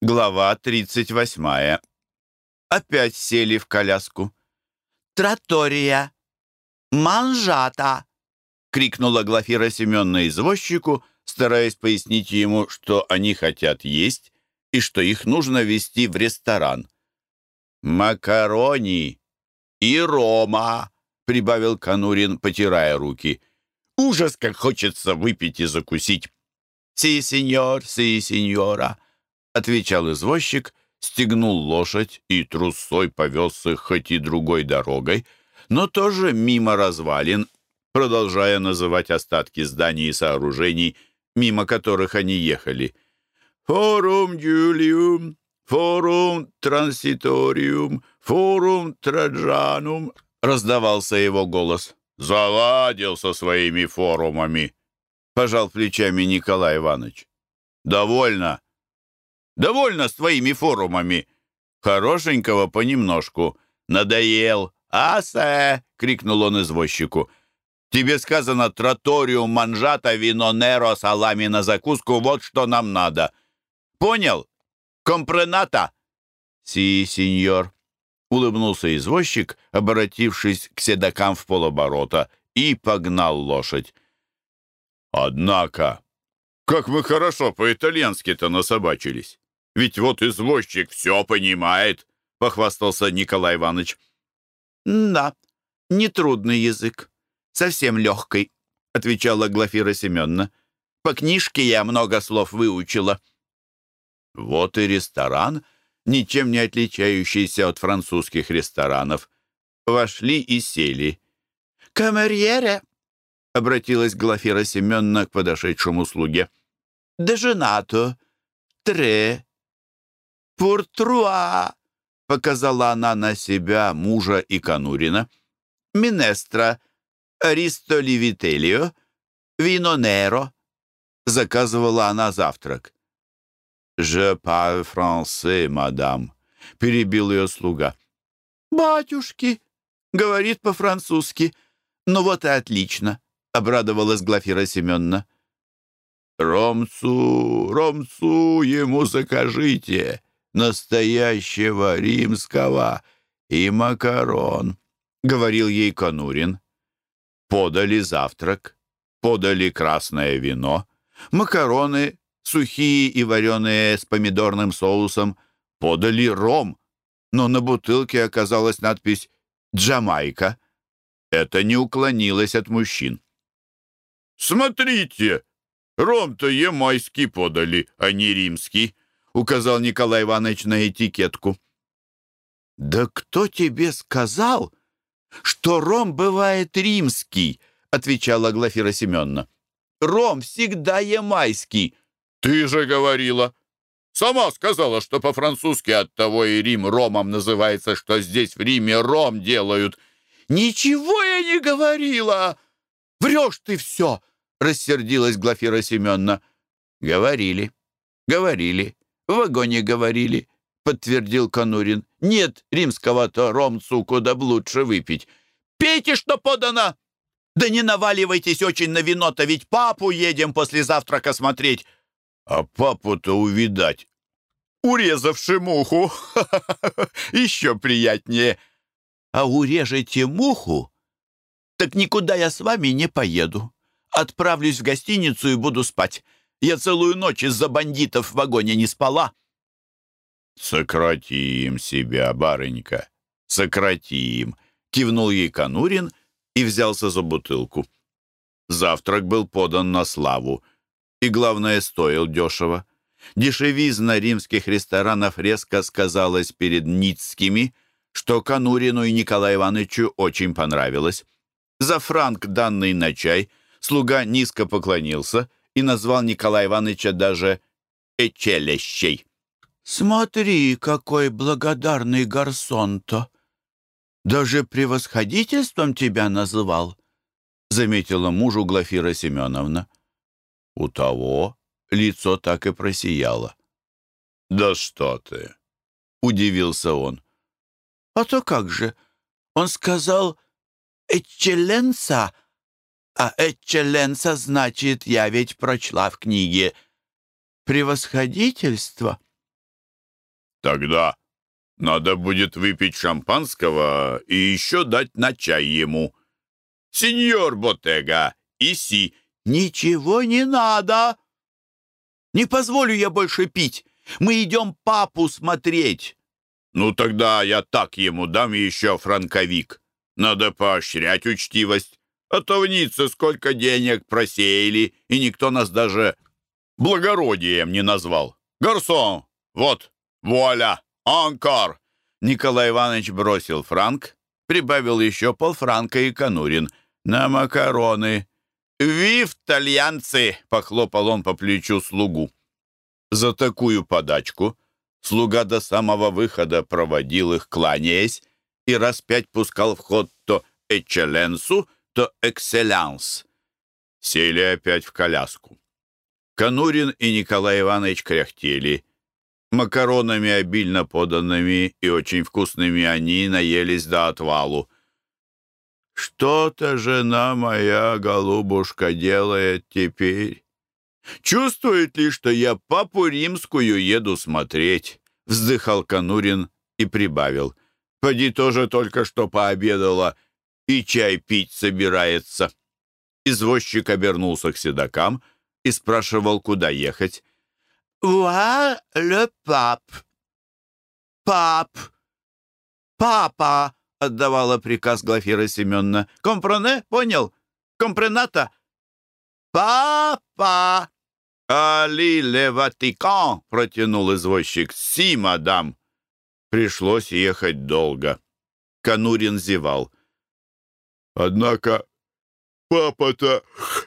Глава 38. Опять сели в коляску. «Тратория! Манжата!» — крикнула Глафира Семеновна извозчику, стараясь пояснить ему, что они хотят есть и что их нужно везти в ресторан. «Макарони и рома!» — прибавил Конурин, потирая руки. «Ужас, как хочется выпить и закусить!» «Си, сеньор, си, сеньора!» Отвечал извозчик, стегнул лошадь и трусой повез их хоть и другой дорогой, но тоже мимо развалин, продолжая называть остатки зданий и сооружений, мимо которых они ехали. «Форум Джулиум, форум Транситориум, форум Траджанум», — раздавался его голос. «Заладил со своими форумами», — пожал плечами Николай Иванович. «Довольно», Довольно с твоими форумами. Хорошенького понемножку. Надоел. «Асе!» — крикнул он извозчику. «Тебе сказано троториум, манжата, вино, неро, салами на закуску. Вот что нам надо. Понял? Компрената?» «Си, сеньор», — улыбнулся извозчик, обратившись к седокам в полоборота, и погнал лошадь. «Однако, как мы хорошо по-итальянски-то насобачились!» Ведь вот извозчик все понимает», — похвастался Николай Иванович. «Да, нетрудный язык, совсем легкий», — отвечала Глафира Семеновна. «По книжке я много слов выучила». Вот и ресторан, ничем не отличающийся от французских ресторанов. Вошли и сели. «Камерьере», — обратилась Глафира Семеновна к подошедшему слуге. «Деженато, тре, «Пуртруа!» — показала она на себя мужа и Конурина. «Минестра, Аристо Ливителио, Вино Неро!» — заказывала она завтрак. «Je parle français, мадам», — перебил ее слуга. «Батюшки!» — говорит по-французски. «Ну вот и отлично!» — обрадовалась Глафира Семеновна. «Ромцу, ромцу ему закажите!» Настоящего римского и макарон», — говорил ей Конурин. Подали завтрак, подали красное вино, макароны, сухие и вареные с помидорным соусом, подали ром, но на бутылке оказалась надпись «Джамайка». Это не уклонилось от мужчин. «Смотрите, ром-то ямайский подали, а не римский», указал Николай Иванович на этикетку. «Да кто тебе сказал, что ром бывает римский?» отвечала Глафира Семеновна. «Ром всегда ямайский». «Ты же говорила!» «Сама сказала, что по-французски от того и Рим ромом называется, что здесь в Риме ром делают». «Ничего я не говорила!» «Врешь ты все!» — рассердилась Глафира Семеновна. «Говорили, говорили. В вагоне говорили, подтвердил Конурин. Нет римского-то ромцу куда б лучше выпить. Пейте, что подано! Да не наваливайтесь очень на вино-то, ведь папу едем после завтрака смотреть. А папу-то увидать. Урезавши муху. Еще приятнее. А урежете муху? Так никуда я с вами не поеду. Отправлюсь в гостиницу и буду спать. Я целую ночь из-за бандитов в вагоне не спала». «Сократим себя, барынька, сократим», — кивнул ей Конурин и взялся за бутылку. Завтрак был подан на славу и, главное, стоил дешево. Дешевизна римских ресторанов резко сказалась перед ницкими, что Конурину и Николаю Ивановичу очень понравилось. За франк, данный на чай, слуга низко поклонился и назвал Николая Ивановича даже «Эчелещей». «Смотри, какой благодарный гарсон-то! Даже превосходительством тебя называл!» — заметила мужу Глафира Семеновна. У того лицо так и просияло. «Да что ты!» — удивился он. «А то как же! Он сказал «Экчеленца», а «экчеленца» значит, я ведь прочла в книге «Превосходительство». Тогда надо будет выпить шампанского и еще дать на чай ему. Сеньор Ботега, иси. Ничего не надо. Не позволю я больше пить. Мы идем папу смотреть. Ну тогда я так ему дам еще франковик. Надо поощрять учтивость. А то в Ницце сколько денег просеяли, и никто нас даже благородием не назвал. Гарсон, вот, вуаля, анкар. Николай Иванович бросил франк, прибавил еще полфранка и конурин. На макароны. «Вив, тальянцы!» — похлопал он по плечу слугу. За такую подачку слуга до самого выхода проводил их, кланяясь, и раз пять пускал в ход то «экчеленсу», то «экселянс». Сели опять в коляску. Конурин и Николай Иванович кряхтели. Макаронами, обильно поданными и очень вкусными, они наелись до отвалу. «Что-то жена моя, голубушка, делает теперь. Чувствует ли, что я папу римскую еду смотреть?» Вздыхал Конурин и прибавил. «Поди тоже только что пообедала и чай пить собирается». Извозчик обернулся к седокам — и спрашивал, куда ехать. «Уа ле пап!» «Пап! Папа!» — отдавала приказ Глафира Семеновна. «Компрене? Понял? Компрената?» «Папа!» «Али ле Ватикан!» — протянул извозчик. «Си, мадам!» Пришлось ехать долго. Конурин зевал. «Однако Папа-то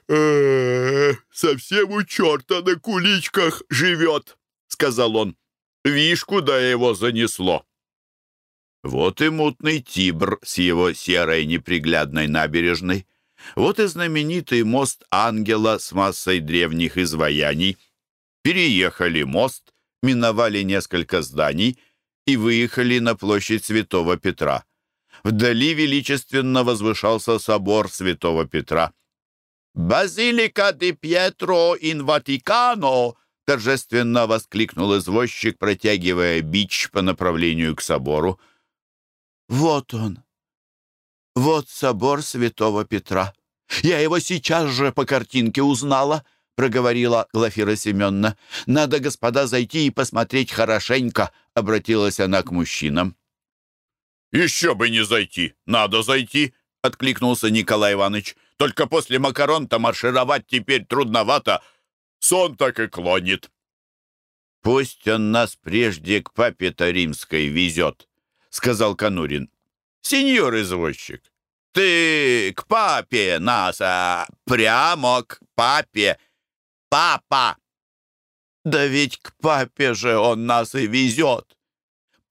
э, совсем у черта на куличках живет, сказал он. Вишь, куда его занесло. Вот и мутный Тибр с его серой неприглядной набережной. Вот и знаменитый мост Ангела с массой древних изваяний. Переехали мост, миновали несколько зданий и выехали на площадь Святого Петра. Вдали величественно возвышался собор святого Петра. «Базилика де Пьетро ин Ватикано!» торжественно воскликнул извозчик, протягивая бич по направлению к собору. «Вот он! Вот собор святого Петра! Я его сейчас же по картинке узнала!» — проговорила Глафира Семеновна. «Надо, господа, зайти и посмотреть хорошенько», — обратилась она к мужчинам. «Еще бы не зайти! Надо зайти!» — откликнулся Николай Иванович. «Только после макарон-то маршировать теперь трудновато. Сон так и клонит». «Пусть он нас прежде к папе-то римской везет», — сказал Конурин. «Сеньор извозчик, ты к папе нас, а прямо к папе. Папа!» «Да ведь к папе же он нас и везет!»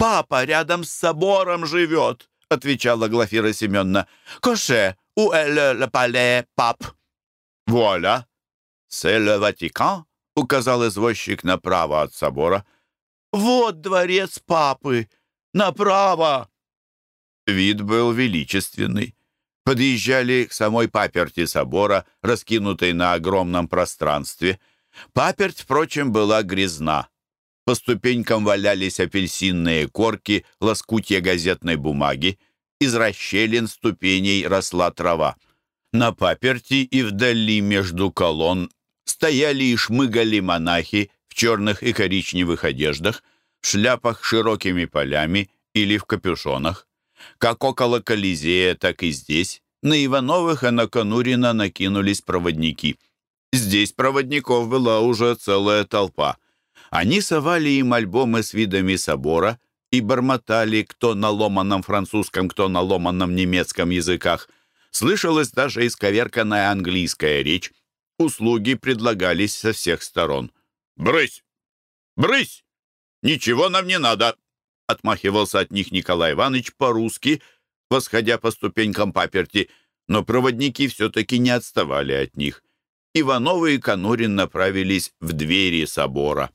Папа рядом с собором живет», — отвечала Глафира Семеновна. «Коше, у ле пале, пап». «Вуаля! C'est le Ватикан», — указал извозчик направо от собора. «Вот дворец папы! Направо!» Вид был величественный. Подъезжали к самой паперти собора, раскинутой на огромном пространстве. Паперть, впрочем, была грязна. По ступенькам валялись апельсинные корки, лоскутья газетной бумаги. Из расщелин ступеней росла трава. На паперти и вдали между колонн стояли и шмыгали монахи в черных и коричневых одеждах, в шляпах широкими полями или в капюшонах. Как около Колизея, так и здесь на Ивановых и на Конурина накинулись проводники. Здесь проводников была уже целая толпа — они совали им альбомы с видами собора и бормотали кто на ломаном французском, кто на ломаном немецком языках. Слышалась даже исковерканная английская речь. Услуги предлагались со всех сторон. «Брысь! Брысь! Ничего нам не надо!» Отмахивался от них Николай Иванович по-русски, восходя по ступенькам паперти, но проводники все-таки не отставали от них. Ивановы и Конурин направились в двери собора.